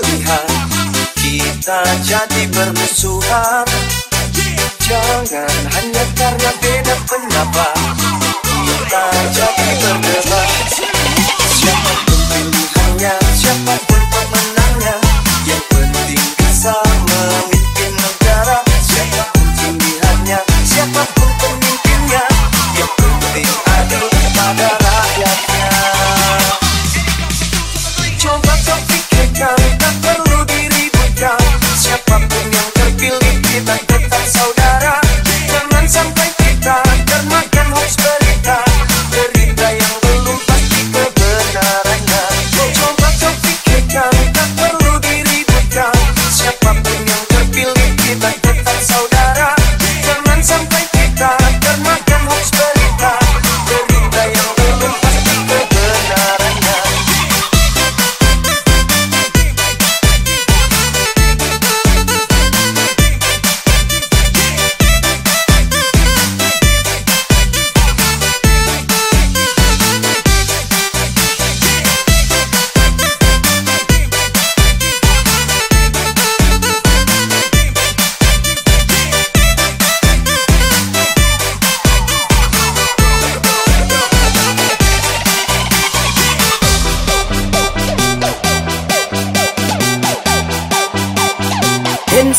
pilihan Kita jadi bermusuhan. Jangan hanya karena beda pendapat Kita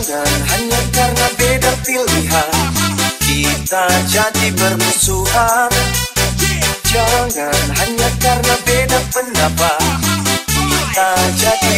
pandangan Hanya karena beda pilihan. Kita jadi bermusuhan. Jangan hanya karena beda pendapat. Kita jadi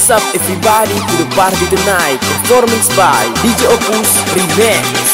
Hands up everybody to the party tonight. Performance by DJ Opus Remix.